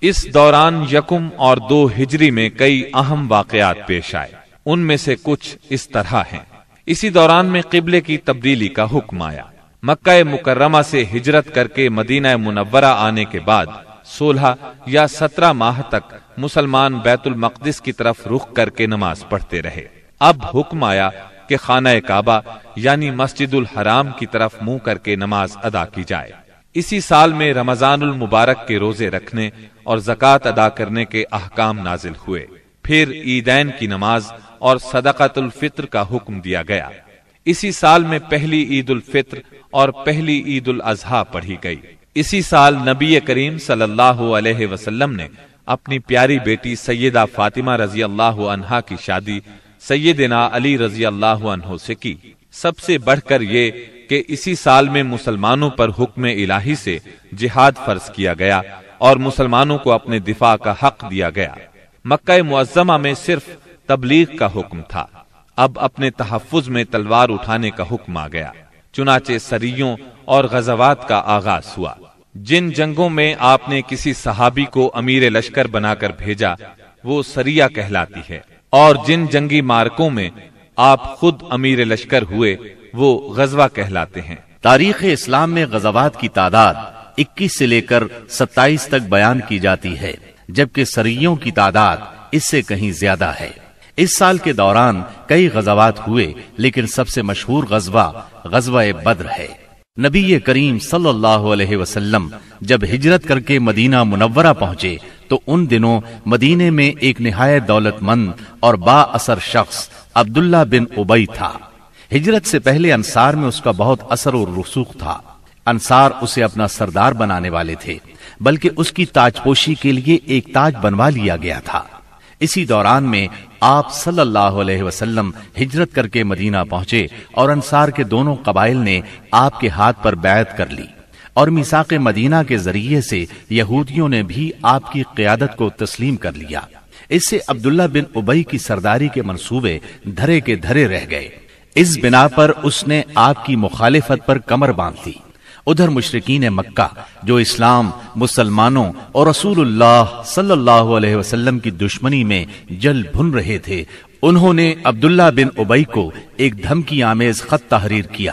اس دوران یکم اور دو ہجری میں کئی اہم واقعات پیش آئے۔ ان میں سے کچھ اس طرح ہیں۔ اسی دوران میں قبلے کی تبدیلی کا حکم آیا۔ مکہ مکرمہ سے ہجرت کر کے مدینہ منورہ آنے کے بعد سولہ یا سترہ ماہ تک مسلمان بیت المقدس کی طرف رخ کر کے نماز پڑھتے رہے۔ اب حکم آیا کہ خانہ کعبہ یعنی مسجد الحرام کی طرف منہ کر کے نماز ادا کی جائے۔ اسی سال میں رمضان المبارک کے روزے رکھنے اور زکوٰۃ ادا کرنے کے احکام نازل ہوئے۔ پھر عیدین کی نماز اور صدقت الفطر کا حکم دیا گیا۔ اسی سال میں پہلی عید الفطر اور پہلی عید الاضحیٰ پڑھی گئی۔ اسی سال نبی کریم صلی اللہ علیہ وسلم نے اپنی پیاری بیٹی سیدہ فاطمہ رضی اللہ عنہا کی شادی سیدنا علی رضی اللہ عنہ سے کی۔ سب سے بڑھ کر یہ کہ اسی سال میں مسلمانوں پر حکم الہی سے جہاد فرض کیا گیا اور مسلمانوں کو اپنے دفاع کا حق دیا گیا۔ مکہ معظمہ میں صرف تبلیغ کا حکم تھا۔ اب اپنے تحفظ میں تلوار اٹھانے کا حکم آ گیا۔ چنانچہ سریوں اور غزوات کا آغاز ہوا۔ جن جنگوں میں آپ نے کسی صحابی کو امیر لشکر بنا کر بھیجا، وہ سریا کہلاتی ہے۔ اور جن جنگی مارکوں میں آپ خود امیر لشکر ہوئے وہ غزوہ کہلاتے ہیں۔ تاریخ اسلام میں غزوات کی تعداد اکیس سے لے کر ستائیس تک بیان کی جاتی ہے، جبکہ سریوں کی تعداد اس سے کہیں زیادہ ہے۔ اس سال کے دوران کئی غزوات ہوئے، لیکن سب سے مشہور غزوہ غزوہ بدر ہے۔ نبی کریم صلی اللہ علیہ وسلم جب ہجرت کر کے مدینہ منورہ پہنچے، تو ان دنوں مدینے میں ایک نہایت دولت مند اور با اثر شخص عبداللہ بن ابئی تھا۔ ہجرت سے پہلے انصار میں اس کا بہت اثر اور رسوخ تھا۔ انصار اسے اپنا سردار بنانے والے تھے، بلکہ اس کی تاج پوشی کے لیے ایک تاج بنوا لیا گیا تھا۔ اسی دوران میں آپ صلی اللہ علیہ وسلم ہجرت کر کے مدینہ پہنچے اور انصار کے دونوں قبائل نے آپ کے ہاتھ پر بیعت کر لی۔ اور میساق مدینہ کے ذریعے سے یہودیوں نے بھی آپ کی قیادت کو تسلیم کر لیا۔ اس سے عبداللہ بن ابئی کی سرداری کے منصوبے دھرے کے دھرے رہ گئے۔ اس بنا پر اس نے آپ کی مخالفت پر کمر باندھ دی ادھر مشرقین مکہ، جو اسلام، مسلمانوں اور رسول اللہ صلی اللہ علیہ وسلم کی دشمنی میں جل بھن رہے تھے، انہوں نے عبداللہ بن ابئی کو ایک دھمکی آمیز خط تحریر کیا۔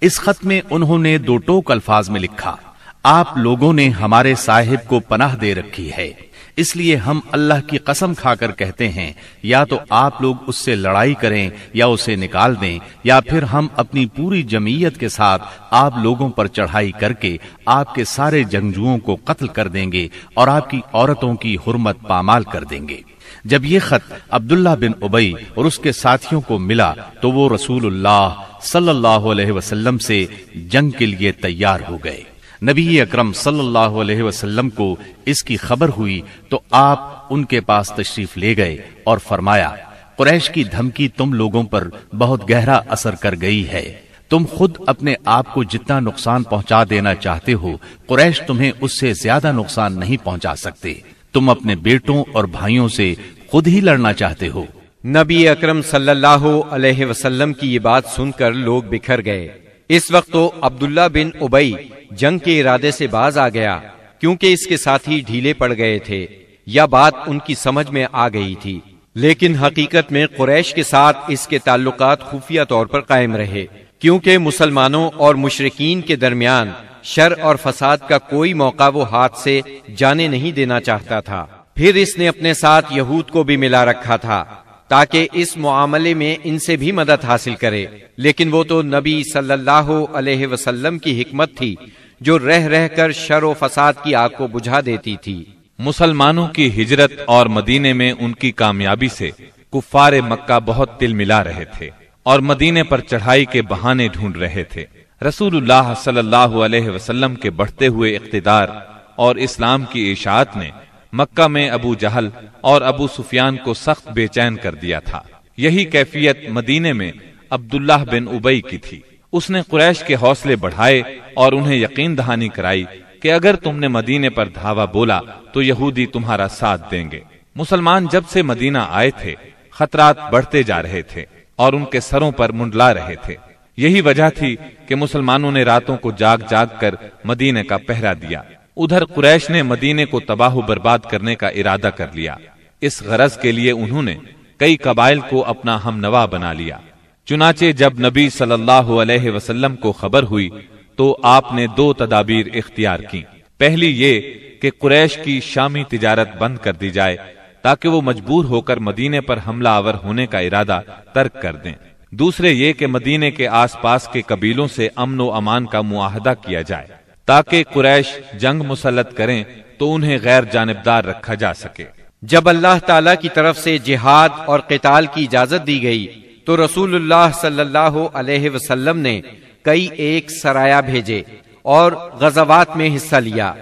اس خط میں انہوں نے دو ٹوک الفاظ میں لکھا، آپ لوگوں نے ہمارے صاحب کو پناہ دے رکھی ہے۔ اس لیے ہم اللہ کی قسم کھا کر کہتے ہیں، یا تو آپ لوگ اس سے لڑائی کریں یا اسے نکال دیں، یا پھر ہم اپنی پوری جمعیت کے ساتھ آپ لوگوں پر چڑھائی کر کے آپ کے سارے جنگجوؤں کو قتل کر دیں گے اور آپ کی عورتوں کی حرمت پامال کر دیں گے۔ جب یہ خط عبداللہ بن ابئی اور اس کے ساتھیوں کو ملا تو وہ رسول اللہ صلی اللہ علیہ وسلم سے جنگ کے لیے تیار ہو گئے۔ نبی اکرم صلی اللہ علیہ وسلم کو اس کی خبر ہوئی تو آپ ان کے پاس تشریف لے گئے اور فرمایا، قریش کی دھمکی تم لوگوں پر بہت گہرا اثر کر گئی ہے۔ تم خود اپنے آپ کو جتنا نقصان پہنچا دینا چاہتے ہو، قریش تمہیں اس سے زیادہ نقصان نہیں پہنچا سکتے۔ تم اپنے بیٹوں اور بھائیوں سے خود ہی لڑنا چاہتے ہو۔ نبی اکرم صلی اللہ علیہ وسلم کی یہ بات سن کر لوگ بکھر گئے۔ اس وقت تو عبداللہ بن ابئی جنگ کے ارادے سے باز آ گیا، کیونکہ اس کے ساتھی ڈھیلے پڑ گئے تھے یا بات ان کی سمجھ میں آ گئی تھی۔ لیکن حقیقت میں قریش کے ساتھ اس کے تعلقات خفیہ طور پر قائم رہے، کیونکہ مسلمانوں اور مشرقین کے درمیان شر اور فساد کا کوئی موقع وہ ہاتھ سے جانے نہیں دینا چاہتا تھا۔ پھر اس نے اپنے ساتھ یہود کو بھی ملا رکھا تھا۔ تاکہ اس معاملے میں ان سے بھی مدد حاصل کرے۔ لیکن وہ تو نبی صلی اللہ علیہ وسلم کی حکمت تھی، جو رہ رہ کر شر و فساد کی آگ کو بجھا دیتی تھی۔ مسلمانوں کی ہجرت اور مدینے میں ان کی کامیابی سے کفار مکہ بہت تل ملا رہے تھے اور مدینے پر چڑھائی کے بہانے ڈھونڈ رہے تھے۔ رسول اللہ صلی اللہ علیہ وسلم کے بڑھتے ہوئے اقتدار اور اسلام کی اشاعت نے مکہ میں ابو جہل اور ابو سفیان کو سخت بے چین کر دیا تھا۔ یہی کیفیت مدینے میں عبداللہ بن ابئی کی تھی۔ اس نے قریش کے حوصلے بڑھائے اور انہیں یقین دہانی کرائی کہ اگر تم نے مدینے پر دھاوا بولا تو یہودی تمہارا ساتھ دیں گے۔ مسلمان جب سے مدینہ آئے تھے، خطرات بڑھتے جا رہے تھے اور ان کے سروں پر منڈلا رہے تھے۔ یہی وجہ تھی کہ مسلمانوں نے راتوں کو جاگ جاگ کر مدینے کا پہرا دیا۔ ادھر قریش نے مدینے کو تباہ و برباد کرنے کا ارادہ کر لیا۔ اس غرض کے لیے انہوں نے کئی قبائل کو اپنا ہم نوا بنا لیا۔ چنانچہ جب نبی صلی اللہ علیہ وسلم کو خبر ہوئی تو آپ نے دو تدابیر اختیار کی پہلی یہ کہ قریش کی شامی تجارت بند کر دی جائے تاکہ وہ مجبور ہو کر مدینے پر حملہ آور ہونے کا ارادہ ترک کر دیں۔ دوسرے یہ کہ مدینے کے آس پاس کے قبیلوں سے امن و امان کا معاہدہ کیا جائے۔ تاکہ قریش جنگ مسلط کریں تو انہیں غیر جانبدار رکھا جا سکے۔ جب اللہ تعالی کی طرف سے جہاد اور قتال کی اجازت دی گئی، تو رسول اللہ صلی اللہ علیہ وسلم نے کئی ایک سرایا بھیجے اور غزوات میں حصہ لیا۔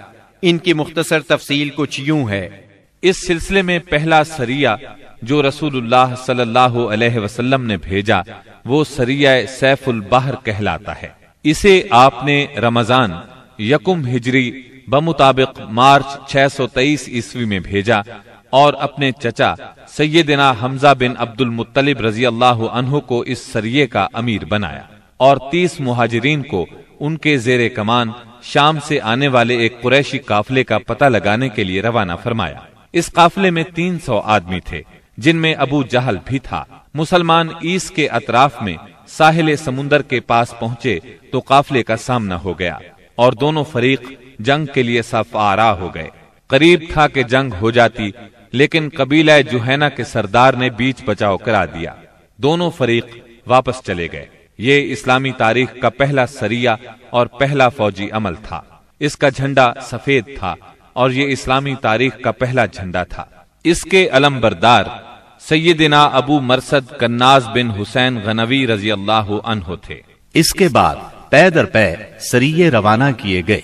ان کی مختصر تفصیل کچھ یوں ہے۔ اس سلسلے میں پہلا سریا جو رسول اللہ صلی اللہ علیہ وسلم نے بھیجا، وہ سریا سیف البحر کہلاتا ہے۔ اسے آپ نے رمضان یکم ہجری بمطابق مارچ چھ سو تیئیس عیسوی میں بھیجا اور اپنے چچا سیدنا حمزہ بن عبد المطلب رضی اللہ عنہ کو اس سریے کا امیر بنایا اور تیس مہاجرین کو ان کے زیر کمان شام سے آنے والے ایک قریشی قافلے کا پتہ لگانے کے لیے روانہ فرمایا۔ اس قافلے میں تین سو آدمی تھے، جن میں ابو جہل بھی تھا۔ مسلمان ایس کے اطراف میں ساحل سمندر کے پاس پہنچے تو قافلے کا سامنا ہو گیا۔ اور دونوں فریق جنگ کے لیے صف آرا ہو گئے۔ قریب تھا کہ جنگ ہو جاتی، لیکن قبیلہ جوہینا کے سردار نے بیچ بچاؤ کرا دیا۔ دونوں فریق واپس چلے گئے۔ یہ اسلامی تاریخ کا پہلا سریا اور پہلا فوجی عمل تھا۔ اس کا جھنڈا سفید تھا اور یہ اسلامی تاریخ کا پہلا جھنڈا تھا۔ اس کے علم بردار سیدنا ابو مرسد کناز بن حسین غنوی رضی اللہ عنہ تھے۔ اس کے بعد پے در پے سریے روانہ کیے گئے۔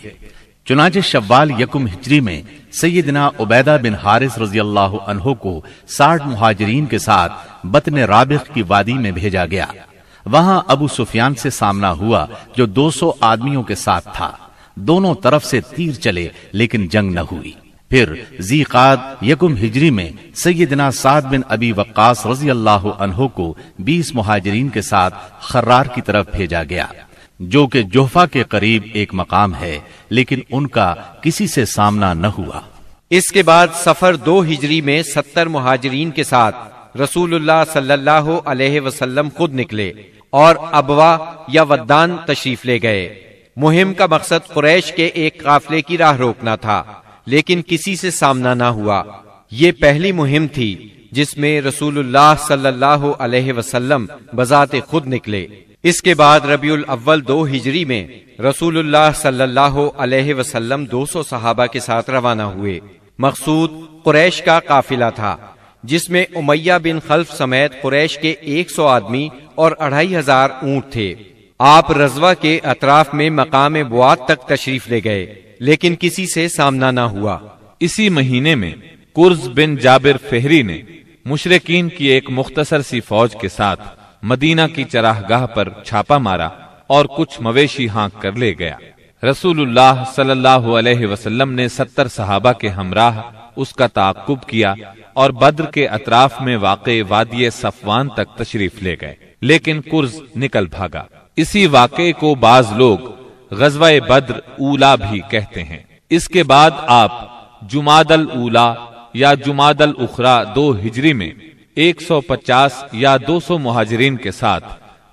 چنانچہ شوال یکم ہجری میں سیدنا عبیدہ بن حارث رضی اللہ عنہ کو ساٹھ مہاجرین کے ساتھ بطن رابق کی وادی میں بھیجا گیا۔ وہاں ابو سفیان سے سامنا ہوا جو دو سو آدمیوں کے ساتھ تھا۔ دونوں طرف سے تیر چلے لیکن جنگ نہ ہوئی۔ پھر زیقاد یکم ہجری میں سیدنا سعد بن ابی وقاص رضی اللہ عنہ کو بیس مہاجرین کے ساتھ خرار کی طرف بھیجا گیا۔ جو کہ جوفا کے قریب ایک مقام ہے، لیکن ان کا کسی سے سامنا نہ ہوا۔ اس کے بعد سفر دو ہجری میں ستر مہاجرین کے ساتھ رسول اللہ صلی اللہ علیہ وسلم خود نکلے اور ابوا یا ودان تشریف لے گئے۔ مہم کا مقصد قریش کے ایک قافلے کی راہ روکنا تھا، لیکن کسی سے سامنا نہ ہوا۔ یہ پہلی مہم تھی جس میں رسول اللہ صلی اللہ علیہ وسلم بذات خود نکلے۔ اس کے بعد ربیع الاول دو ہجری میں رسول اللہ صلی اللہ علیہ وسلم دو سو صحابہ کے ساتھ روانہ ہوئے۔ مقصود قریش کا قافلہ تھا، جس میں امیہ بن خلف سمیت قریش کے ایک سو آدمی اور اڑھائی ہزار اونٹ تھے۔ آپ رضوا کے اطراف میں مقام بوات تک تشریف لے گئے، لیکن کسی سے سامنا نہ ہوا۔ اسی مہینے میں کرز بن جابر فہری نے مشرقین کی ایک مختصر سی فوج کے ساتھ مدینہ کی چراہ گاہ پر چھاپا مارا اور کچھ مویشی ہانک کر لے گیا۔ رسول اللہ صلی اللہ علیہ وسلم نے ستر صحابہ کے ہمراہ اس کا تعقب کیا اور بدر کے اطراف میں واقع وادی صفوان تک تشریف لے گئے، لیکن کرز نکل بھاگا۔ اسی واقعے کو بعض لوگ غزوہ بدر اولا بھی کہتے ہیں۔ اس کے بعد آپ جماد الاولا یا جماد الاخرا دو ہجری میں ایک سو پچاس یا دو سو مہاجرین کے ساتھ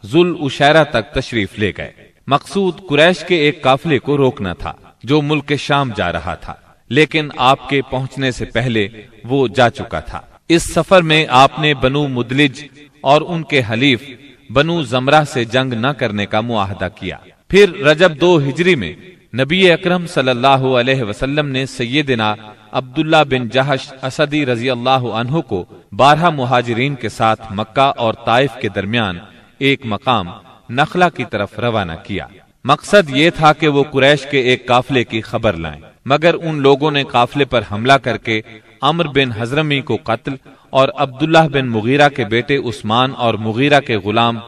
ذل اشیرہ تک تشریف لے گئے۔ مقصود قریش کے ایک قافلے کو روکنا تھا جو ملک شام جا رہا تھا، لیکن آپ کے پہنچنے سے پہلے وہ جا چکا تھا۔ اس سفر میں آپ نے بنو مدلج اور ان کے حلیف بنو زمرہ سے جنگ نہ کرنے کا معاہدہ کیا۔ پھر رجب دو ہجری میں نبی اکرم صلی اللہ علیہ وسلم نے سیدنا عبداللہ بن جہش اسدی رضی اللہ عنہ کو بارہ مہاجرین کے ساتھ مکہ اور طائف کے درمیان ایک مقام نخلا کی طرف روانہ کیا۔ مقصد یہ تھا کہ وہ قریش کے ایک قافلے کی خبر لائیں۔ مگر ان لوگوں نے قافلے پر حملہ کر کے امر بن حضرمی کو قتل اور عبداللہ بن مغیرہ کے بیٹے عثمان اور مغیرہ کے غلام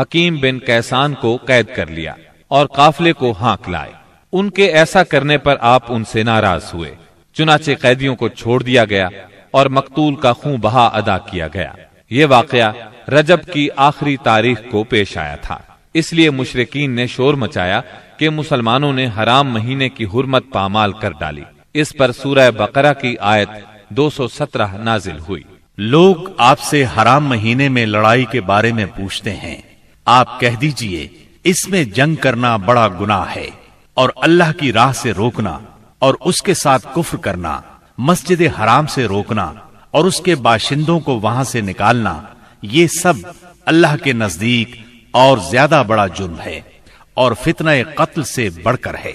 حکیم بن کیسان کو قید کر لیا اور قافلے کو ہانک لائے۔ ان کے ایسا کرنے پر آپ ان سے ناراض ہوئے۔ چنانچہ قیدیوں کو چھوڑ دیا گیا اور مقتول کا خون بہا ادا کیا گیا۔ یہ واقعہ رجب کی آخری تاریخ کو پیش آیا تھا۔ اس لیے مشرقین نے شور مچایا کہ مسلمانوں نے حرام مہینے کی حرمت پامال کر ڈالی۔ اس پر سورہ بقرہ کی آیت دو سو سترہ نازل ہوئی۔ لوگ آپ سے حرام مہینے میں لڑائی کے بارے میں پوچھتے ہیں۔ آپ کہہ دیجیے، اس میں جنگ کرنا بڑا گناہ ہے۔ اور اللہ کی راہ سے روکنا اور اس کے ساتھ کفر کرنا، مسجد حرام سے روکنا اور اس کے باشندوں کو وہاں سے نکالنا، یہ سب اللہ کے نزدیک اور زیادہ بڑا جرم ہے اور فتنہ قتل سے بڑھ کر ہے۔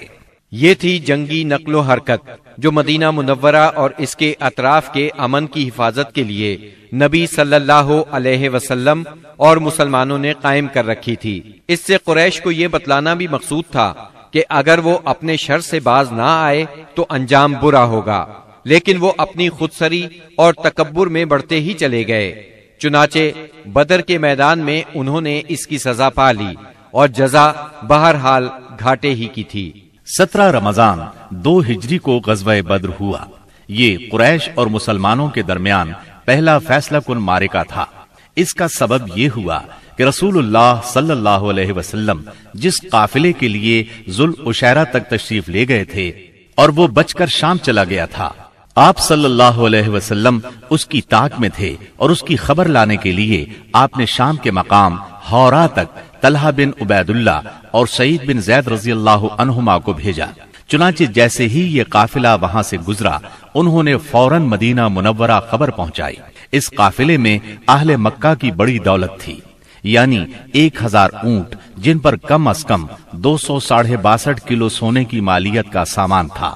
یہ تھی جنگی نقل و حرکت جو مدینہ منورہ اور اس کے اطراف کے امن کی حفاظت کے لیے نبی صلی اللہ علیہ وسلم اور مسلمانوں نے قائم کر رکھی تھی۔ اس سے قریش کو یہ بتلانا بھی مقصود تھا کہ اگر وہ اپنے شر سے باز نہ آئے تو انجام برا ہوگا، لیکن وہ اپنی خودسری اور تکبر میں بڑھتے ہی چلے گئے۔ چنانچہ بدر کے میدان میں انہوں نے اس کی سزا پا لی اور جزا بہرحال گھاٹے ہی کی تھی۔ سترہ رمضان دو ہجری کو غزوہ بدر ہوا۔ یہ قریش اور مسلمانوں کے درمیان پہلا فیصلہ کن مارے کا تھا۔ اس کا سبب یہ ہوا کہ رسول اللہ صلی اللہ علیہ وسلم جس قافلے کے لیے ذل اشیرہ تک تشریف لے گئے تھے اور وہ بچ کر شام چلا گیا تھا، آپ صلی اللہ علیہ وسلم اس کی تاک میں تھے اور اس کی خبر لانے کے لیے آپ نے شام کے مقام ہورا تک طلحہ بن عبید اللہ اور سعید بن زید رضی اللہ عنہما کو بھیجا۔ چنانچہ جیسے ہی یہ قافلہ وہاں سے گزرا، انہوں نے فوراً مدینہ منورہ خبر پہنچائی۔ اس قافلے میں اہل مکہ کی بڑی دولت تھی۔ یعنی ایک ہزار اونٹ، جن پر کم از کم دو سو ساڑھے باسٹھ کلو سونے کی مالیت کا سامان تھا۔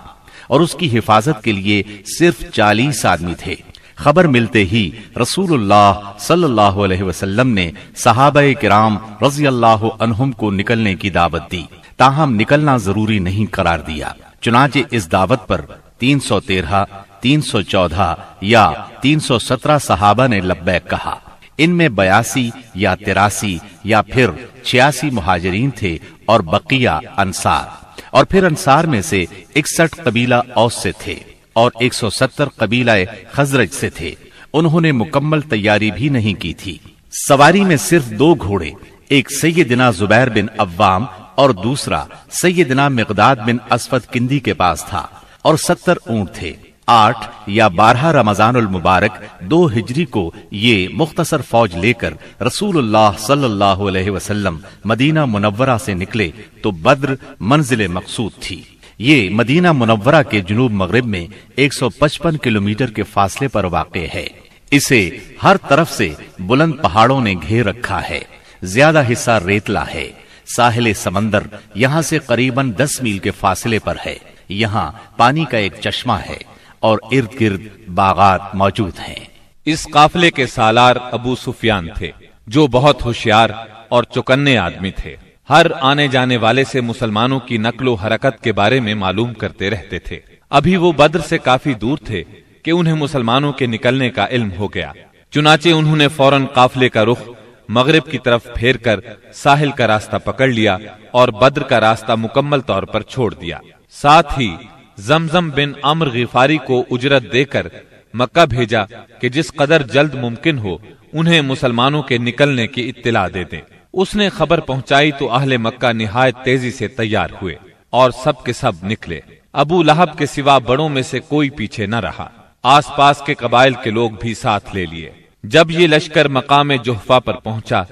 اور اس کی حفاظت کے لیے صرف چالیس آدمی تھے۔ خبر ملتے ہی رسول اللہ صلی اللہ علیہ وسلم نے صحابہ کرام رضی اللہ عنہم کو نکلنے کی دعوت دی۔ تاہم نکلنا ضروری نہیں قرار دیا۔ چنانچہ اس دعوت پر تین سو تیرہ، تین سو چودہ یا تین سو سترہ صحابہ نے لبیک کہا۔ ان میں بیاسی یا تراسی یا پھر چھیاسی مہاجرین تھے اور بقیہ انصار۔ اور پھر انصار میں سے اکسٹھ قبیلہ اوس سے تھے اور ایک سو ستر قبیلہ خزرج سے تھے۔ انہوں نے مکمل تیاری بھی نہیں کی تھی۔ سواری میں صرف دو گھوڑے، ایک سیدنا زبیر بن عوام اور دوسرا سیدنا مقداد بن اسفت کندی کے پاس تھا اور ستر اونٹ تھے۔ آٹھ یا بارہ رمضان المبارک دو ہجری کو یہ مختصر فوج لے کر رسول اللہ صلی اللہ علیہ وسلم مدینہ منورہ سے نکلے تو بدر منزل مقصود تھی۔ یہ مدینہ منورہ کے جنوب مغرب میں ایک سو پچپن کلومیٹر کے فاصلے پر واقع ہے۔ اسے ہر طرف سے بلند پہاڑوں نے گھیر رکھا ہے۔ زیادہ حصہ ریتلا ہے۔ ساحل سمندر یہاں سے قریباً دس میل کے فاصلے پر ہے۔ یہاں پانی کا ایک چشمہ ہے۔ اور ارد گرد باغات موجود ہیں۔ اس قافلے کے سالار ابو سفیان تھے، جو بہت ہوشیار اور چکنے آدمی تھے۔ ہر آنے جانے والے سے مسلمانوں کی نقل و حرکت کے بارے میں معلوم کرتے رہتے تھے۔ ابھی وہ بدر سے کافی دور تھے کہ انہیں مسلمانوں کے نکلنے کا علم ہو گیا۔ چنانچہ انہوں نے فوراً قافلے کا رخ مغرب کی طرف پھیر کر ساحل کا راستہ پکڑ لیا اور بدر کا راستہ مکمل طور پر چھوڑ دیا۔ ساتھ ہی زمزم بن امر غفاری کو اجرت دے کر مکہ بھیجا کہ جس قدر جلد ممکن ہو، انہیں مسلمانوں کے نکلنے کی اطلاع دے دیں۔ اس نے خبر پہنچائی تو اہل مکہ نہایت تیزی سے تیار ہوئے اور سب کے سب نکلے۔ ابو لہب کے سوا بڑوں میں سے کوئی پیچھے نہ رہا۔ آس پاس کے قبائل کے لوگ بھی ساتھ لے لیے۔ جب یہ لشکر مقام جوہفا پر پہنچا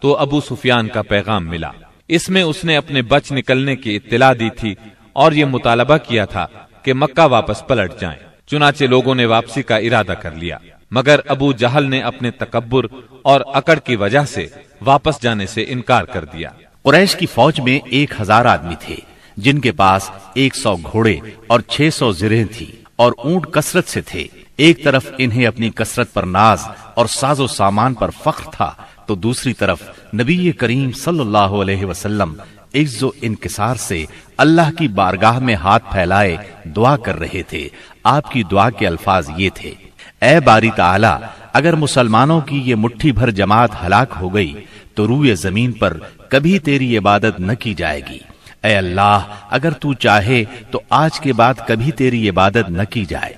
تو ابو سفیان کا پیغام ملا۔ اس میں اس نے اپنے بچ نکلنے کی اطلاع دی تھی اور یہ مطالبہ کیا تھا کہ مکہ واپس پلٹ جائیں۔ چنانچہ لوگوں نے واپسی کا ارادہ کر لیا، مگر ابو جہل نے اپنے تکبر اور اکڑ کی وجہ سے واپس جانے سے انکار کر دیا۔ قریش کی فوج میں ایک ہزار آدمی تھے، جن کے پاس ایک سو گھوڑے اور چھ سو زریں تھی اور اونٹ کثرت سے تھے۔ ایک طرف انہیں اپنی کثرت پر ناز اور ساز و سامان پر فخر تھا، تو دوسری طرف نبی کریم صلی اللہ علیہ وسلم عز و انکسار سے اللہ کی بارگاہ میں ہاتھ پھیلائے دعا کر رہے تھے۔ آپ کی دعا کے الفاظ یہ تھے۔ اے باری تعالی، اگر مسلمانوں کی یہ مٹھی بھر جماعت ہلاک ہو گئی، تو روئے زمین پر کبھی تیری عبادت نہ کی جائے گی۔ اے اللہ، اگر تو چاہے، تو آج کے بعد کبھی تیری عبادت نہ کی جائے۔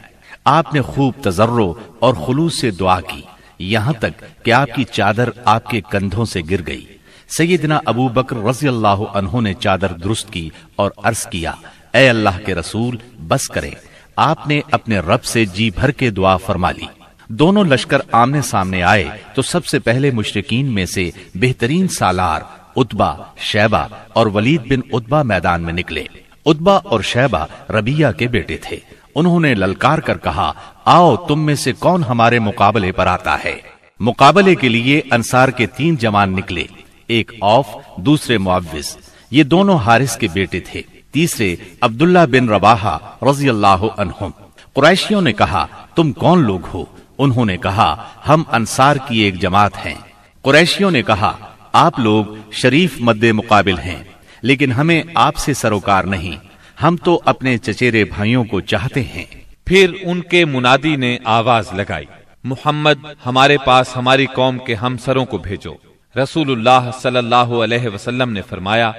آپ نے خوب تجرو اور خلوص سے دعا کی۔ یہاں تک کہ آپ کی چادر آپ کے کندھوں سے گر گئی۔ سیدنا ابو بکر رضی اللہ عنہ نے چادر درست کی اور عرض کیا، اے اللہ کے رسول، بس کرے آپ نے اپنے رب سے جی بھر کے دعا فرما لی۔ دونوں لشکر آمنے سامنے آئے تو سب سے پہلے مشرقین میں سے بہترین سالار اتبا شیبہ اور ولید بن اتبا میدان میں نکلے۔ اتبا اور شیبہ ربیہ کے بیٹے تھے۔ انہوں نے للکار کر کہا، آؤ تم میں سے کون ہمارے مقابلے پر آتا ہے؟ مقابلے کے لیے انصار کے تین جوان نکلے۔ ایک اوف، دوسرے معوض یہ دونوں حارث کے بیٹے تھے۔ تیسرے عبداللہ بن رباہا رضی اللہ عنہم۔ قریشیوں نے کہا، تم کون لوگ ہو؟ انہوں نے کہا، ہم انصار کی ایک جماعت ہیں۔ قریشیوں نے کہا، آپ لوگ شریف مد مقابل ہیں، لیکن ہمیں آپ سے سروکار نہیں۔ ہم تو اپنے چچیرے بھائیوں کو چاہتے ہیں۔ پھر ان کے منادی نے آواز لگائی، محمد ہمارے پاس ہماری قوم کے ہم سروں کو بھیجو۔ رسول اللہ صلی اللہ علیہ وسلم نے فرمایا،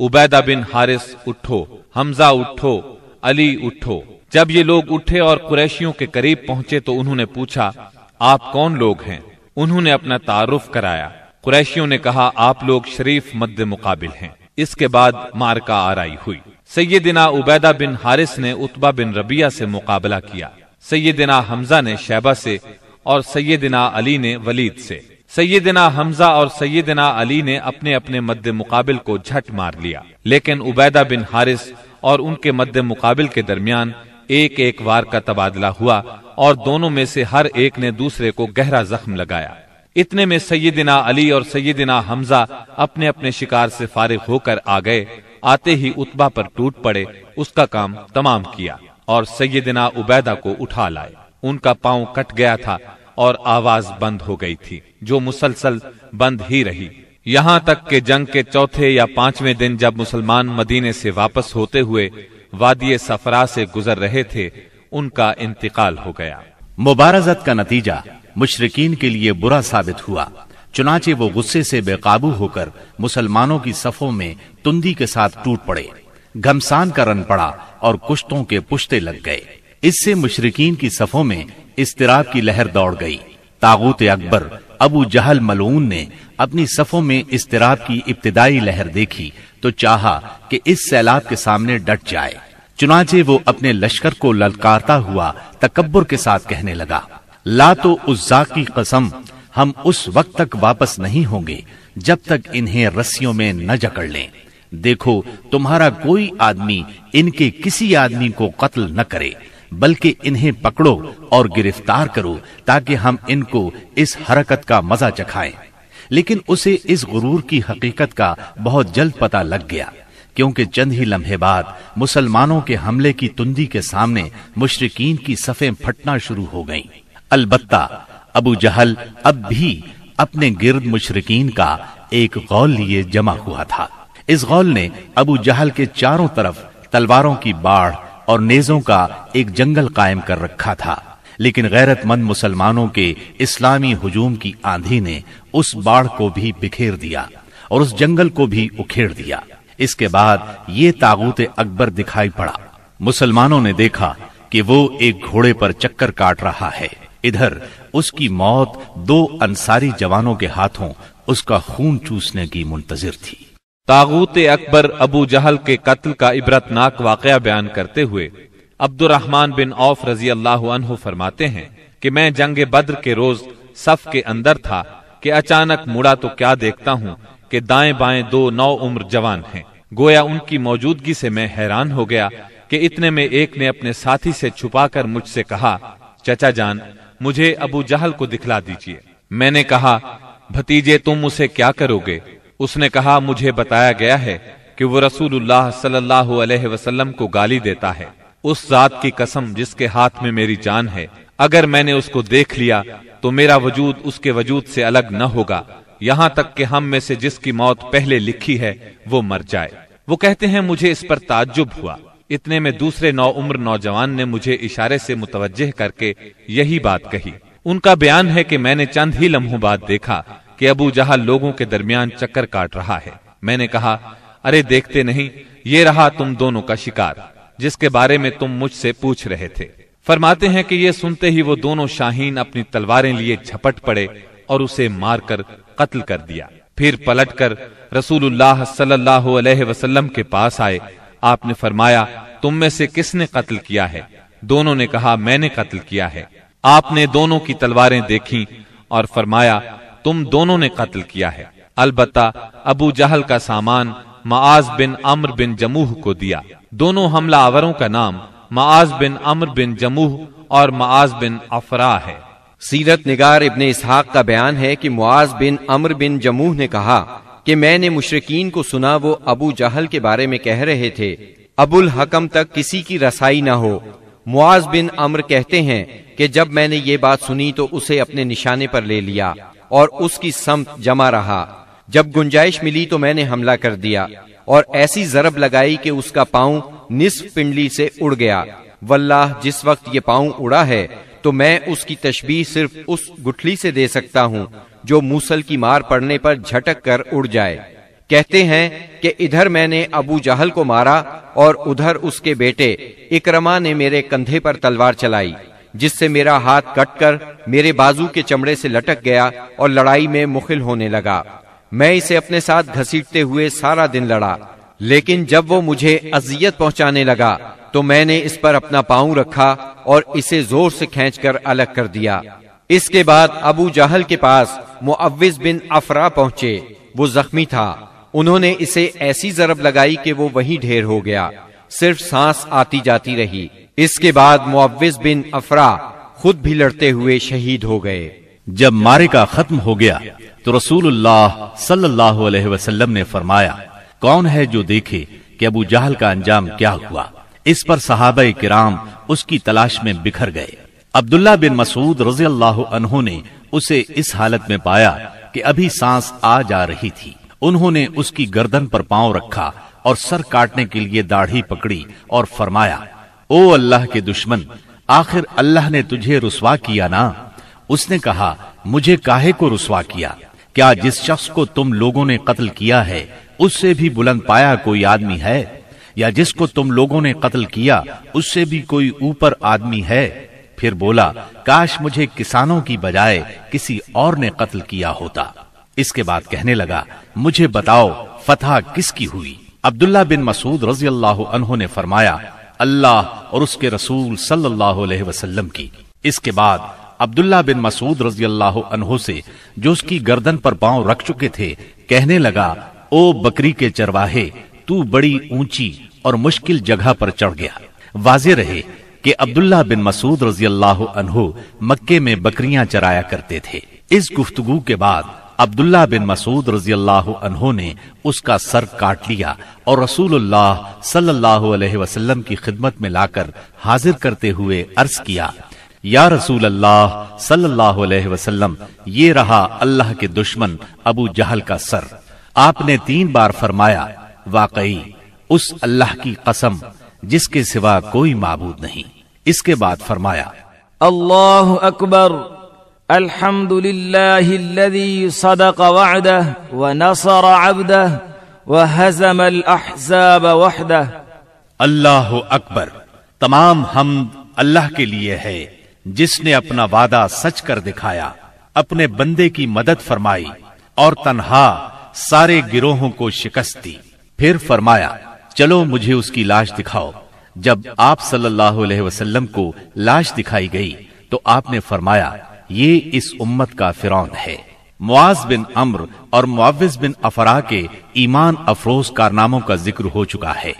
عبیدہ بن حارث اٹھو، حمزہ اٹھو، علی اٹھو۔ جب یہ لوگ اٹھے اور قریشیوں کے قریب پہنچے تو انہوں نے پوچھا، آپ کون لوگ ہیں؟ انہوں نے اپنا تعارف کرایا۔ قریشیوں نے کہا، آپ لوگ شریف مد مقابل ہیں۔ اس کے بعد مارکا آرائی ہوئی۔ سیدنا عبیدہ بن حارث نے اتبا بن ربیہ سے مقابلہ کیا۔ سیدنا حمزہ نے شیبہ سے اور سیدنا علی نے ولید سے۔ سیدنا حمزہ اور سیدنا علی نے اپنے اپنے مد مقابل کو جھٹ مار لیا۔ لیکن عبیدہ بن حارث اور ان کے مد مقابل کے درمیان ایک ایک وار کا تبادلہ ہوا اور دونوں میں سے ہر ایک نے دوسرے کو گہرا زخم لگایا۔ اتنے میں سیدنا علی اور سیدنا حمزہ اپنے اپنے شکار سے فارغ ہو کر آ گئے، آتے ہی اتبا پر ٹوٹ پڑے، اس کا کام تمام کیا اور سیدنا عبیدہ کو اٹھا لائے۔ ان کا پاؤں کٹ گیا تھا اور آواز بند ہو گئی تھی، جو مسلسل بند ہی رہی۔ یہاں تک کہ جنگ کے چوتھے یا پانچویں دن جب مسلمان مدینے سے واپس ہوتے ہوئے وادی سفرا سے گزر رہے تھے، ان کا انتقال ہو گیا۔ مبارزت کا نتیجہ مشرقین کے لیے برا ثابت ہوا۔ چنانچہ وہ غصے سے بے قابو ہو کر مسلمانوں کی صفوں میں تندی کے ساتھ ٹوٹ پڑے۔ گھمسان کا رن پڑا اور کشتوں کے پشتے لگ گئے۔ اس سے مشرقین کی صفوں میں استراب کی لہر دوڑ گئی۔ تاغوت اکبر ابو جہل ملعون نے اپنی صفوں میں استراب کی ابتدائی لہر دیکھی تو چاہا کہ اس سیلاب کے سامنے ڈٹ جائے۔ چنانچہ وہ اپنے لشکر کو للکارتا ہوا تکبر کے ساتھ کہنے لگا، لا تو عزا کی قسم، ہم اس وقت تک واپس نہیں ہوں گے جب تک انہیں رسیوں میں نہ جکڑ لیں۔ دیکھو، تمہارا کوئی آدمی ان کے کسی آدمی کو قتل نہ کرے۔ بلکہ انہیں پکڑو اور گرفتار کرو تاکہ ہم ان کو اس حرکت کا مزہ چکھائیں۔ لیکن اسے اس غرور کی حقیقت کا بہت جلد پتا لگ گیا، کیونکہ چند ہی لمحے بعد مسلمانوں کے حملے کی تندی کے سامنے مشرقین کی صفیں پھٹنا شروع ہو گئیں۔ البتہ ابو جہل اب بھی اپنے گرد مشرقین کا ایک غول لیے جمع ہوا تھا۔ اس غول نے ابو جہل کے چاروں طرف تلواروں کی باڑھ اور نیزوں کا ایک جنگل قائم کر رکھا تھا۔ لیکن غیرت مند مسلمانوں کے اسلامی ہجوم کی آندھی نے اس باڑ کو بھی بکھیر دیا اور اس جنگل کو بھی اکھیڑ دیا۔ اس کے بعد یہ تاغوت اکبر دکھائی پڑا۔ مسلمانوں نے دیکھا کہ وہ ایک گھوڑے پر چکر کاٹ رہا ہے۔ ادھر اس کی موت دو انصاری جوانوں کے ہاتھوں اس کا خون چوسنے کی منتظر تھی۔ تاغوت اکبر ابو جہل کے قتل کا عبرت ناک واقعہ بیان کرتے ہوئے عبد الرحمن بن اوف رضی اللہ عنہ فرماتے ہیں کہ میں جنگ بدر کے روز صف کے اندر تھا کہ اچانک مڑا تو کیا دیکھتا ہوں کہ دائیں بائیں دو نو عمر جوان ہیں۔ گویا ان کی موجودگی سے میں حیران ہو گیا کہ اتنے میں ایک نے اپنے ساتھی سے چھپا کر مجھ سے کہا، چچا جان، مجھے ابو جہل کو دکھلا دیجیے میں نے کہا، بھتیجے، تم اسے کیا کرو گے؟ اس نے کہا، مجھے بتایا گیا ہے کہ وہ رسول اللہ صلی اللہ علیہ وسلم کو گالی دیتا ہے۔ اس ذات کی قسم جس کے ہاتھ میں میری جان ہے، اگر میں نے اس کو دیکھ لیا تو میرا وجود اس کے وجود سے الگ نہ ہوگا۔ یہاں تک کہ ہم میں سے جس کی موت پہلے لکھی ہے، وہ مر جائے۔ وہ کہتے ہیں، مجھے اس پر تعجب ہوا۔ اتنے میں دوسرے نو عمر نوجوان نے مجھے اشارے سے متوجہ کر کے یہی بات کہی۔ ان کا بیان ہے کہ میں نے چند ہی لمحوں بعد دیکھا۔ کہ ابو جہل لوگوں کے درمیان چکر کاٹ رہا ہے۔ میں نے کہا، ارے دیکھتے نہیں، یہ رہا تم دونوں کا شکار، جس کے بارے میں تم مجھ سے پوچھ رہے تھے۔ فرماتے ہیں کہ یہ سنتے ہی وہ دونوں شاہین اپنی تلواریں لیے جھپٹ پڑے اور اسے مار کر قتل کر دیا۔ پھر پلٹ کر رسول اللہ صلی اللہ علیہ وسلم کے پاس آئے۔ آپ نے فرمایا، تم میں سے کس نے قتل کیا ہے؟ دونوں نے کہا، میں نے قتل کیا ہے۔ آپ نے دونوں کی تلواریں دیکھی اور فرمایا تم دونوں نے قتل کیا ہے۔ البتہ ابو جہل کا سامان معاذ بن امر بن جموہ کو دیا۔ دونوں حملہ آوروں کا نام معاذ بن امر بن جموہ اور معاذ بن افرا ہے۔ سیرت نگار ابن اسحاق کا بیان ہے کہ معاذ بن امر بن جموہ نے کہا کہ میں نے مشرقین کو سنا وہ ابو جہل کے بارے میں کہہ رہے تھے۔ ابو الحکم تک کسی کی رسائی نہ ہو۔ معاذ بن امر کہتے ہیں کہ جب میں نے یہ بات سنی تو اسے اپنے نشانے پر لے لیا۔ اور اس کی سمت جمع رہا۔ جب گنجائش ملی تو میں نے حملہ کر دیا اور ایسی ضرب لگائی کہ اس کا پاؤں نصف پنڈلی سے اڑ گیا۔ واللہ، جس وقت یہ پاؤں اڑا ہے تو میں اس کی تشبیح صرف اس گٹھلی سے دے سکتا ہوں جو موسل کی مار پڑنے پر جھٹک کر اڑ جائے۔ کہتے ہیں کہ ادھر میں نے ابو جہل کو مارا اور ادھر اس کے بیٹے اکرما نے میرے کندھے پر تلوار چلائی۔ جس سے میرا ہاتھ کٹ کر میرے بازو کے چمڑے سے لٹک گیا اور لڑائی میں مخل ہونے لگا۔ میں اسے اپنے ساتھ گھسیٹتے ہوئے سارا دن لڑا۔ لیکن جب وہ مجھے اذیت پہنچانے لگا تو میں نے اس پر اپنا پاؤں رکھا اور اسے زور سے کھینچ کر الگ کر دیا۔ اس کے بعد ابو جہل کے پاس معوض بن افرا پہنچے۔ وہ زخمی تھا۔ انہوں نے اسے ایسی ضرب لگائی کہ وہ وہی ڈھیر ہو گیا۔ صرف سانس آتی جاتی رہی۔ اس کے بعد معوض بن افرا خود بھی لڑتے ہوئے شہید ہو گئے۔ جب مارے کا ختم ہو گیا تو رسول اللہ صلی اللہ علیہ وسلم نے فرمایا، کون ہے جو دیکھے کہ ابو جہل کا انجام کیا ہوا؟ اس پر صحابہ کرام اس کی تلاش میں بکھر گئے۔ عبداللہ بن مسعود رضی اللہ عنہ نے اسے اس حالت میں پایا کہ ابھی سانس آ جا رہی تھی۔ انہوں نے اس کی گردن پر پاؤں رکھا اور سر کاٹنے کے لیے داڑھی پکڑی اور فرمایا او اللہ کے دشمن، آخر اللہ نے تجھے رسوا کیا نا؟ اس نے کہا، مجھے کاہے کو رسوا کیا؟ کیا جس شخص کو تم لوگوں نے قتل کیا ہے، اس سے بھی بلند پایا کوئی آدمی ہے؟ یا جس کو تم لوگوں نے قتل کیا، اس سے بھی کوئی اوپر آدمی ہے؟ پھر بولا، کاش مجھے کسانوں کی بجائے کسی اور نے قتل کیا ہوتا. اس کے بعد کہنے لگا، مجھے بتاؤ، فتح کس کی ہوئی؟ عبداللہ بن مسعود رضی اللہ عنہ نے فرمایا اللہ اور اس کے رسول صلی اللہ علیہ وسلم کی۔ اس کے بعد عبداللہ بن مسعود رضی اللہ عنہ سے جو اس کی گردن پر پاؤں رکھ چکے تھے، کہنے لگا، او بکری کے چرواہے، تو بڑی اونچی اور مشکل جگہ پر چڑھ گیا۔ واضح رہے کہ عبداللہ بن مسعود رضی اللہ عنہ مکے میں بکریاں چرایا کرتے تھے۔ اس گفتگو کے بعد عبداللہ بن مسعود رضی اللہ عنہ نے اس کا سر کاٹ لیا اور رسول اللہ صلی اللہ علیہ وسلم کی خدمت میں لا کر حاضر کرتے ہوئے عرض کیا، یا رسول اللہ صلی اللہ علیہ وسلم، یہ رہا اللہ کے دشمن ابو جہل کا سر۔ آپ نے تین بار فرمایا، واقعی، اس اللہ کی قسم، جس کے سوا کوئی معبود نہیں۔ اس کے بعد فرمایا، اللہ اکبر۔ الحمد لله الذي صدق وعده ونصر عبده وهزم الأحزاب وحده اللہ اکبر، تمام حمد اللہ کے لیے ہے، جس نے اپنا وعدہ سچ کر دکھایا، اپنے بندے کی مدد فرمائی، اور تنہا سارے گروہوں کو شکست دی۔ پھر فرمایا، چلو مجھے اس کی لاش دکھاؤ۔ جب آپ صلی اللہ علیہ وسلم کو لاش دکھائی گئی، تو آپ نے فرمایا یہ اس امت کا فرون ہے۔ معاذ بن امر اور معوض بن افرا کے ایمان افروز کارناموں کا ذکر ہو چکا ہے۔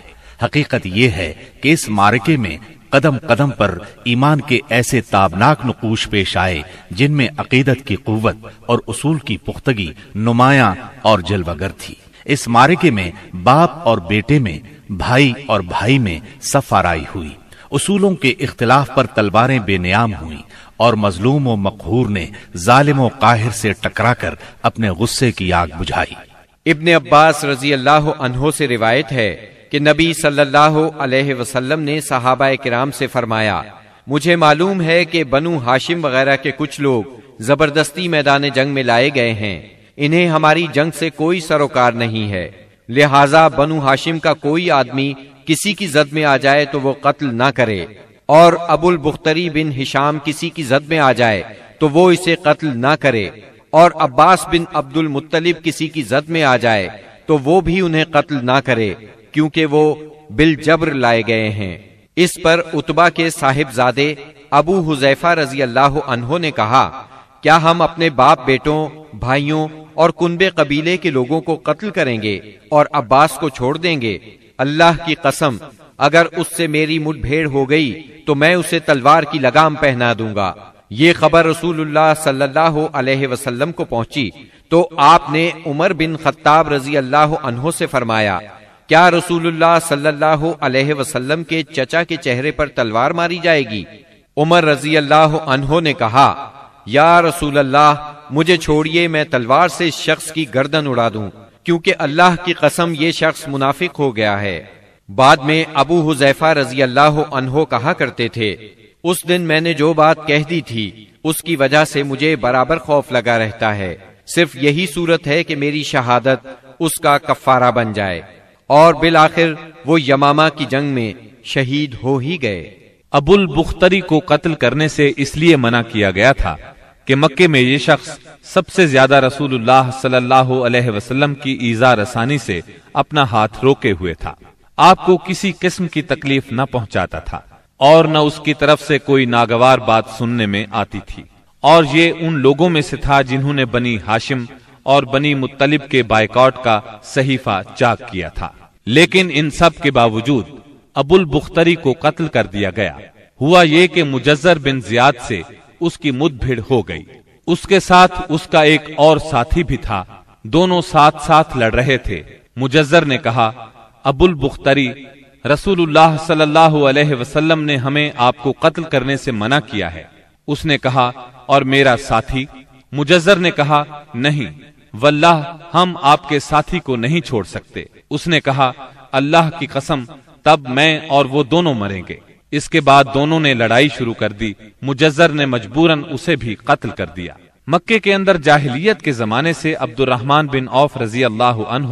حقیقت یہ ہے کہ اس مارکے میں قدم قدم پر ایمان کے ایسے تابناک نقوش پیش آئے جن میں عقیدت کی قوت اور اصول کی پختگی، نمایاں اور جلوگر تھی۔ اس مارکے میں باپ اور بیٹے میں، بھائی اور بھائی میں سفارائی ہوئی۔ اصولوں کے اختلاف پر تلواریں بے نیام ہوئیں۔ اور مظلوم و مقہور نے ظالم و قاہر سے ٹکرا کر اپنے غصے کی آگ بجھائی۔ ابن عباس رضی اللہ عنہ سے روایت ہے کہ نبی صلی اللہ علیہ وسلم نے صحابہ کرام سے فرمایا، مجھے معلوم ہے کہ بنو ہاشم وغیرہ کے کچھ لوگ زبردستی میدان جنگ میں لائے گئے ہیں۔ انہیں ہماری جنگ سے کوئی سروکار نہیں ہے۔ لہذا بنو ہاشم کا کوئی آدمی کسی کی زد میں آ جائے تو وہ قتل نہ کرے۔ اور ابو البختری بن ہشام کسی کی زد میں آ جائے تو وہ اسے قتل نہ کرے اور عباس بن عبد المطلب کسی کی زد میں آ جائے تو وہ بھی انہیں قتل نہ کرے کیونکہ وہ بل جبر لائے گئے ہیں۔ اس پر اتبا کے صاحب زادے ابو حذیفہ رضی اللہ عنہ نے کہا، کیا ہم اپنے باپ بیٹوں، بھائیوں اور کنبے قبیلے کے لوگوں کو قتل کریں گے اور عباس کو چھوڑ دیں گے؟ اللہ کی قسم اگر اس سے میری مٹ بھیڑ ہو گئی تو میں اسے تلوار کی لگام پہنا دوں گا۔ یہ خبر رسول اللہ صلی اللہ علیہ وسلم کو پہنچی۔ تو آپ نے عمر بن خطاب رضی اللہ عنہ سے فرمایا، کیا رسول اللہ صلی اللہ علیہ وسلم کے چچا کے چہرے پر تلوار ماری جائے گی؟ عمر رضی اللہ عنہ نے کہا، یا رسول اللہ، مجھے چھوڑیے، میں تلوار سے شخص کی گردن اڑا دوں، کیونکہ اللہ کی قسم یہ شخص منافق ہو گیا ہے۔ بعد میں ابو حذیفہ رضی اللہ عنہ کہا کرتے تھے، اس دن میں نے جو بات کہہ دی تھی، اس کی وجہ سے مجھے برابر خوف لگا رہتا ہے۔ صرف یہی صورت ہے کہ میری شہادت اس کا کفارہ بن جائے۔ اور بالآخر وہ یمامہ کی جنگ میں شہید ہو ہی گئے۔ ابو البختری کو قتل کرنے سے اس لیے منع کیا گیا تھا کہ مکے میں یہ شخص سب سے زیادہ رسول اللہ صلی اللہ علیہ وسلم کی ایزا رسانی سے اپنا ہاتھ روکے ہوئے تھا۔ آپ کو کسی قسم کی تکلیف نہ پہنچاتا تھا اور نہ اس کی طرف سے کوئی ناگوار بات سننے میں آتی تھی۔ اور یہ ان لوگوں میں سے تھا جنہوں نے بنی ہاشم اور بنی مطلب کے بائیکاٹ کا صحیفہ چاک کیا تھا۔ لیکن ان سب کے باوجود ابو البختری کو قتل کر دیا گیا۔ ہوا یہ کہ مجزر بن زیاد سے اس کی مد بھیڑ ہو گئی۔ اس کے ساتھ اس کا ایک اور ساتھی بھی تھا۔ دونوں ساتھ ساتھ لڑ رہے تھے۔ مجزر نے کہا ابو البختری رسول اللہ صلی اللہ علیہ وسلم نے ہمیں آپ کو قتل کرنے سے منع کیا ہے۔ اس نے کہا، اور میرا ساتھی؟ مجزر نے کہا، نہیں، واللہ، ہم آپ کے ساتھی کو نہیں چھوڑ سکتے۔ اس نے کہا، اللہ کی قسم، تب میں اور وہ دونوں مریں گے۔ اس کے بعد دونوں نے لڑائی شروع کر دی۔ مجزر نے مجبوراً اسے بھی قتل کر دیا۔ مکے کے اندر جاہلیت کے زمانے سے عبد الرحمن بن اوف رضی اللہ عنہ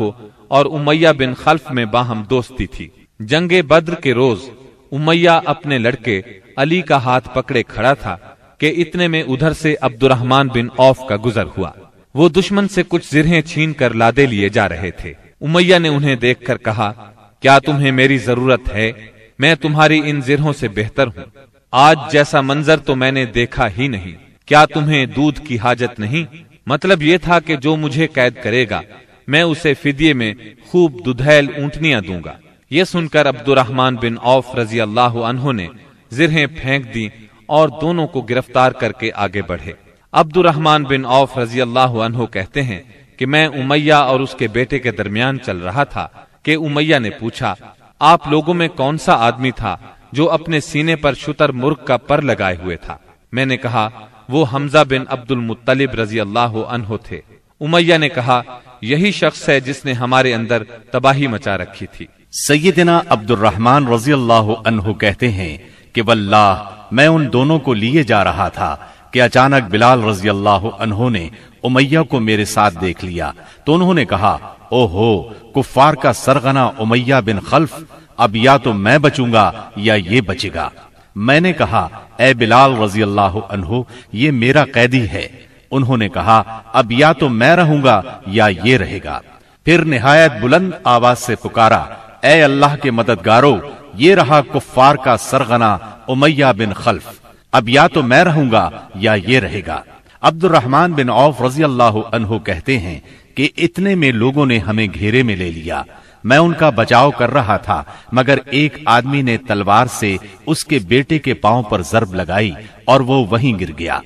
اور امیہ بن خلف میں باہم دوستی تھی۔ جنگ بدر کے روز امیہ اپنے لڑکے علی کا ہاتھ پکڑے کھڑا تھا کہ اتنے میں ادھر سے عبد الرحمن بن اوف کا گزر ہوا۔ وہ دشمن سے کچھ زرہیں چھین کر لادے لیے جا رہے تھے۔ امیہ نے انہیں دیکھ کر کہا، کیا تمہیں میری ضرورت ہے؟ میں تمہاری ان زرہوں سے بہتر ہوں۔ آج جیسا منظر تو میں نے دیکھا ہی نہیں۔ کیا تمہیں دودھ کی حاجت نہیں؟ مطلب یہ تھا کہ جو مجھے قید کرے گا میں اسے فدیے میں خوب ددھیل اونٹنیاں دوں گا۔ یہ سن کر عبد الرحمان بن اوف رضی اللہ عنہ نے زرہیں پھینک دی اور دونوں کو گرفتار کر کے آگے بڑھے۔ عبد الرحمان بن اوف رضی اللہ عنہ کہتے ہیں کہ میں امیہ اور اس کے بیٹے کے درمیان چل رہا تھا کہ امیہ نے پوچھا، آپ لوگوں میں کون سا آدمی تھا جو اپنے سینے پر شتر مرغ کا پر لگائے ہوئے تھا؟ میں نے کہا، وہ حمزہ بن عبد المطلب رضی اللہ عنہ تھے۔ امیہ نے کہا یہی شخص ہے جس نے ہمارے اندر تباہی مچا رکھی تھی۔ سیدنا عبد الرحمن رضی اللہ عنہ کہتے ہیں کہ واللہ، میں ان دونوں کو لیے جا رہا تھا کہ اچانک بلال رضی اللہ عنہ نے امیہ کو میرے ساتھ دیکھ لیا۔ تو انہوں نے کہا او ہو کفار کا سرغنا امیہ بن خلف، اب یا تو میں بچوں گا یا یہ بچے گا۔ میں نے کہا، اے بلال رضی اللہ عنہ، یہ میرا قیدی ہے۔ انہوں نے کہا، اب یا تو میں رہوں گا یا یہ رہے گا۔ پھر نہایت بلند آواز سے پکارا، اے اللہ کے مددگارو، یہ رہا کفار کا سرغنا امیہ بن خلف۔ اب یا تو میں رہوں گا یا یہ رہے گا۔ عبد الرحمن بن عوف رضی اللہ عنہ کہتے ہیں کہ اتنے میں لوگوں نے ہمیں گھیرے میں لے لیا۔ میں ان کا بچاؤ کر رہا تھا، مگر ایک آدمی نے تلوار سے اس کے بیٹے کے پاؤں پر ضرب لگائی اور وہ وہیں گر گیا۔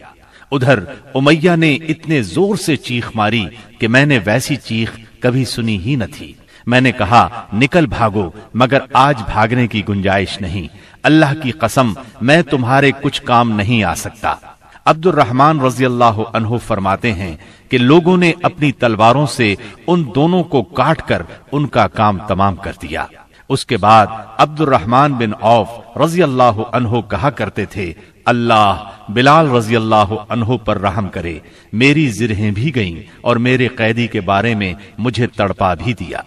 ادھر امیہ نے اتنے زور سے چیخ ماری کہ میں نے ویسی چیخ کبھی سنی ہی نہ تھی۔ میں نے کہا، نکل بھاگو، مگر آج بھاگنے کی گنجائش نہیں۔ اللہ کی قسم، میں تمہارے کچھ کام نہیں آ سکتا۔ عبد الرحمن رضی اللہ عنہ فرماتے ہیں کہ لوگوں نے اپنی تلواروں سے ان دونوں کو کاٹ کر ان کا کام تمام کر دیا۔ اس کے بعد عبد الرحمن بن عوف رضی اللہ عنہ کہا کرتے تھے اللہ بلال رضی اللہ عنہ پر رحم کرے، میری زرہیں بھی گئیں اور میرے قیدی کے بارے میں مجھے تڑپا بھی دیا۔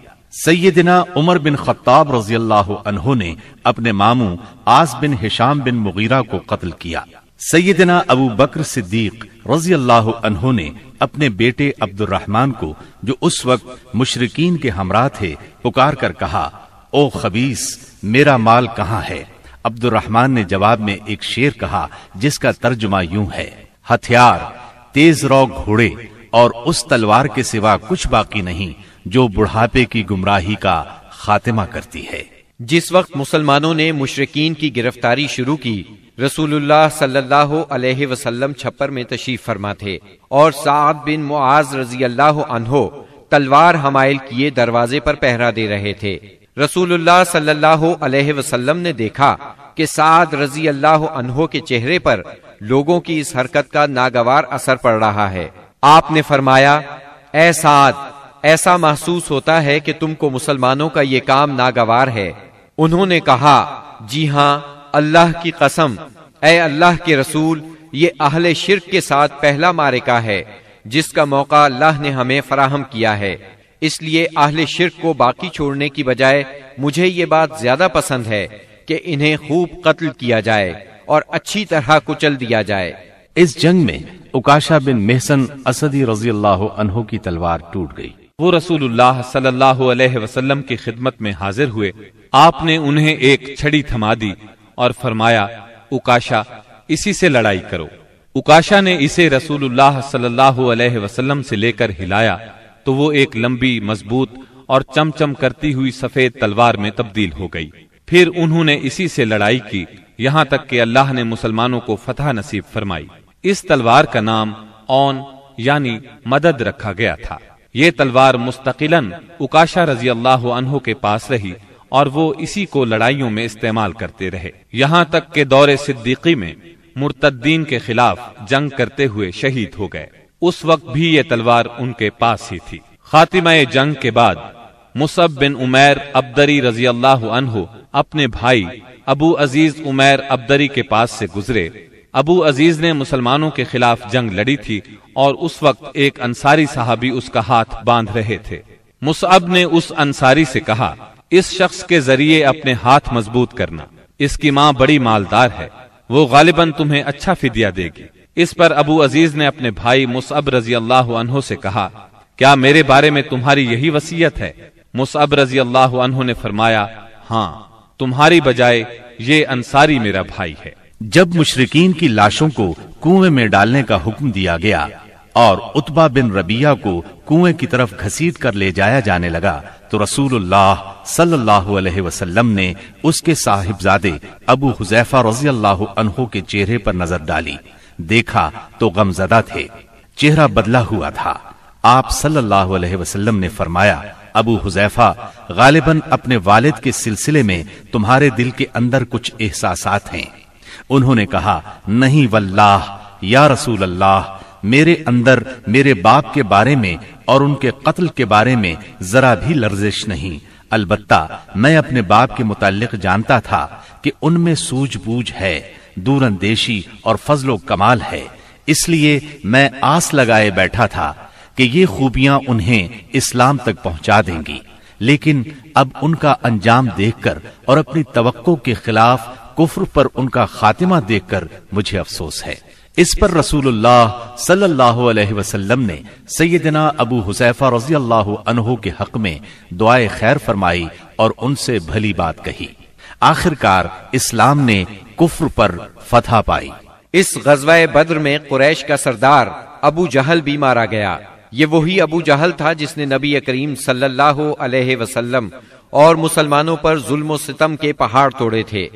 سیدنا عمر بن خطاب رضی اللہ عنہ نے اپنے ماموں آس بن ہشام بن مغیرہ کو قتل کیا۔ سیدنا ابو بکر صدیق رضی اللہ عنہ نے اپنے بیٹے عبد الرحمان کو، جو اس وقت مشرقین کے ہمراہ تھے، پکار کر کہا، او خبیس میرا مال کہاں ہے؟ عبد الرحمان نے جواب میں ایک شیر کہا، جس کا ترجمہ یوں ہے، ہتھیار، تیز رو گھوڑے اور اس تلوار کے سوا کچھ باقی نہیں، جو بڑھاپے کی گمراہی کا خاتمہ کرتی ہے۔ جس وقت مسلمانوں نے مشرقین کی گرفتاری شروع کی، رسول اللہ صلی اللہ علیہ وسلم چھپر میں تشریف فرما تھے اور سعد بن معاذ رضی اللہ عنہ تلوار حمائل کیے دروازے پر پہرا دے رہے تھے۔ رسول اللہ صلی اللہ علیہ وسلم نے دیکھا کہ سعد رضی اللہ عنہ کے چہرے پر لوگوں کی اس حرکت کا ناگوار اثر پڑ رہا ہے۔ آپ نے فرمایا، اے سعد، ایسا محسوس ہوتا ہے کہ تم کو مسلمانوں کا یہ کام ناگوار ہے۔ انہوں نے کہا جی ہاں اللہ کی قسم، اے اللہ کے رسول، یہ اہل شرک کے ساتھ پہلا مارکا ہے، جس کا موقع اللہ نے ہمیں فراہم کیا ہے۔ اس لیے اہل شرک کو باقی چھوڑنے کی بجائے مجھے یہ بات زیادہ پسند ہے کہ انہیں خوب قتل کیا جائے اور اچھی طرح کچل دیا جائے۔ اس جنگ میں اکاشا بن محسن اسدی رضی اللہ عنہ کی تلوار ٹوٹ گئی۔ وہ رسول اللہ صلی اللہ علیہ وسلم کی خدمت میں حاضر ہوئے۔ آپ نے انہیں ایک چھڑی تھما دی اور فرمایا اکاشا اسی سے لڑائی کرو۔ اکاشا نے اسے رسول اللہ صلی اللہ علیہ وسلم سے لے کر ہلایا۔ تو وہ ایک لمبی، مضبوط اور چم چم کرتی ہوئی سفید تلوار میں تبدیل ہو گئی۔ پھر انہوں نے اسی سے لڑائی کی، یہاں تک کہ اللہ نے مسلمانوں کو فتح نصیب فرمائی۔ اس تلوار کا نام اون یعنی مدد رکھا گیا تھا۔ یہ تلوار مستقل اکاشا رضی اللہ عنہ کے پاس رہی اور وہ اسی کو لڑائیوں میں استعمال کرتے رہے۔ یہاں تک کہ دور صدیقی میں مرتدین کے خلاف جنگ کرتے ہوئے شہید ہو گئے۔ اس وقت بھی یہ تلوار ان کے پاس ہی تھی۔ خاتمہ جنگ کے بعد مصب بن عمیر ابدری رضی اللہ عنہ اپنے بھائی ابو عزیز عمیر ابدری کے پاس سے گزرے۔ ابو عزیز نے مسلمانوں کے خلاف جنگ لڑی تھی اور اس وقت ایک انصاری صحابی اس کا ہاتھ باندھ رہے تھے۔ مصعب نے اس انصاری سے کہا، اس شخص کے ذریعے اپنے ہاتھ مضبوط کرنا، اس کی ماں بڑی مالدار ہے، وہ غالباً تمہیں اچھا فدیہ دے گی۔ اس پر ابو عزیز نے اپنے بھائی مصعب رضی اللہ عنہ سے کہا، کیا میرے بارے میں تمہاری یہی وسیعت ہے؟ مصعب رضی اللہ عنہ نے فرمایا ہاں تمہاری بجائے یہ انصاری میرا بھائی ہے. جب مشرقین کی لاشوں کو کنویں میں ڈالنے کا حکم دیا گیا اور اتبا بن ربیہ کو کنویں کی طرف گھسیٹ کر لے جایا جانے لگا، تو رسول اللہ صلی اللہ علیہ وسلم نے اس کے صاحبزادے ابو حذیفہ رضی اللہ عنہ کے چہرے پر نظر ڈالی۔ دیکھا تو غم زدہ تھے۔ چہرہ بدلا ہوا تھا۔ آپ صلی اللہ علیہ وسلم نے فرمایا، ابو حذیفہ، غالباً اپنے والد کے سلسلے میں تمہارے دل کے اندر کچھ احساسات ہیں۔ انہوں نے کہا، نہیں، واللہ، یا رسول اللہ، میرے اندر، میرے باپ کے بارے میں اور ان کے قتل کے بارے میں ذرا بھی لرزش نہیں۔ البتہ میں اپنے باپ کے متعلق جانتا تھا کہ ان میں سوج بوجھ ہے۔ دور اندیشی اور فضل و کمال ہے۔ اس لیے میں آس لگائے بیٹھا تھا کہ یہ خوبیاں انہیں اسلام تک پہنچا دیں گی۔ لیکن اب ان کا انجام دیکھ کر اور اپنی توقع کے خلاف کفر پر ان کا خاتمہ دیکھ کر مجھے افسوس ہے۔ اس پر رسول اللہ صلی اللہ علیہ وسلم نے سیدنا ابو حسیفہ رضی اللہ عنہ کے حق میں دعائے خیر فرمائی اور ان سے بھلی بات کہی۔ آخر کار اسلام نے کفر پر فتح پائی۔ اس غزوہ بدر میں قریش کا سردار ابو جہل بھی مارا گیا۔ یہ وہی ابو جہل تھا جس نے نبی کریم صلی اللہ علیہ وسلم اور مسلمانوں پر ظلم و ستم کے پہاڑ توڑے تھے۔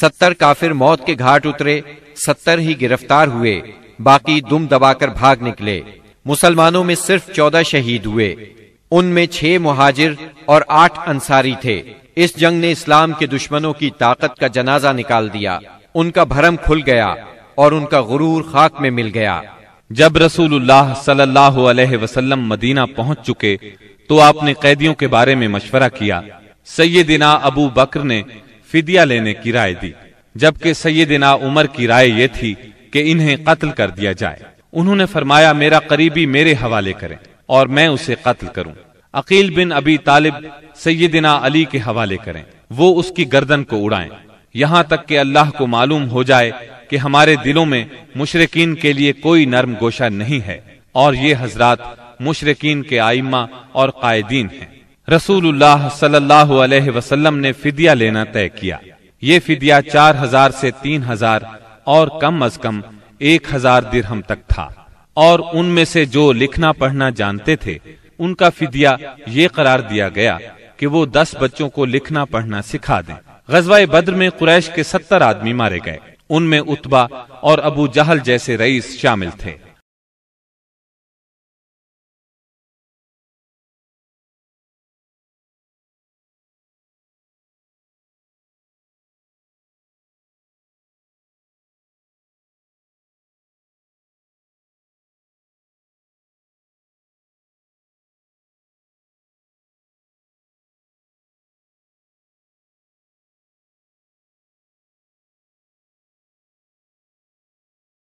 ستر کافر موت کے گھاٹ اترے، ستر ہی گرفتار ہوئے، باقی دم دبا کر بھاگ نکلے۔ مسلمانوں میں صرف چودہ شہید ہوئے۔ ان میں چھ مہاجر اور آٹھ انصاری تھے۔ اس جنگ نے اسلام کے دشمنوں کی طاقت کا جنازہ نکال دیا۔ ان کا بھرم کھل گیا اور ان کا غرور خاک میں مل گیا۔ جب رسول اللہ صلی اللہ علیہ وسلم مدینہ پہنچ چکے تو آپ نے قیدیوں کے بارے میں مشورہ کیا۔ سیدنا ابو بکر نے فدیہ لینے کی رائے دی، جبکہ سیدنا عمر کی رائے یہ تھی کہ انہیں قتل کر دیا جائے۔ انہوں نے فرمایا، میرا قریبی میرے حوالے کریں اور میں اسے قتل کروں۔ عقیل بن ابی طالب سیدنا علی کے حوالے کریں۔ وہ اس کی گردن کو اڑائیں۔ یہاں تک کہ اللہ کو معلوم ہو جائے کہ ہمارے دلوں میں مشرقین کے لیے کوئی نرم گوشہ نہیں ہے اور یہ حضرات مشرقین کے آئمہ اور قائدین ہیں۔ رسول اللہ صلی اللہ علیہ وسلم نے فدیہ لینا طے کیا۔ یہ فدیہ چار ہزار سے تین ہزار اور کم از کم ایک ہزار درہم تک تھا۔ اور ان میں سے جو لکھنا پڑھنا جانتے تھے ان کا فدیہ یہ قرار دیا گیا کہ وہ دس بچوں کو لکھنا پڑھنا سکھا دیں۔ غزوہ بدر میں قریش کے ستر آدمی مارے گئے۔ ان میں اتبا اور ابو جہل جیسے رئیس شامل تھے۔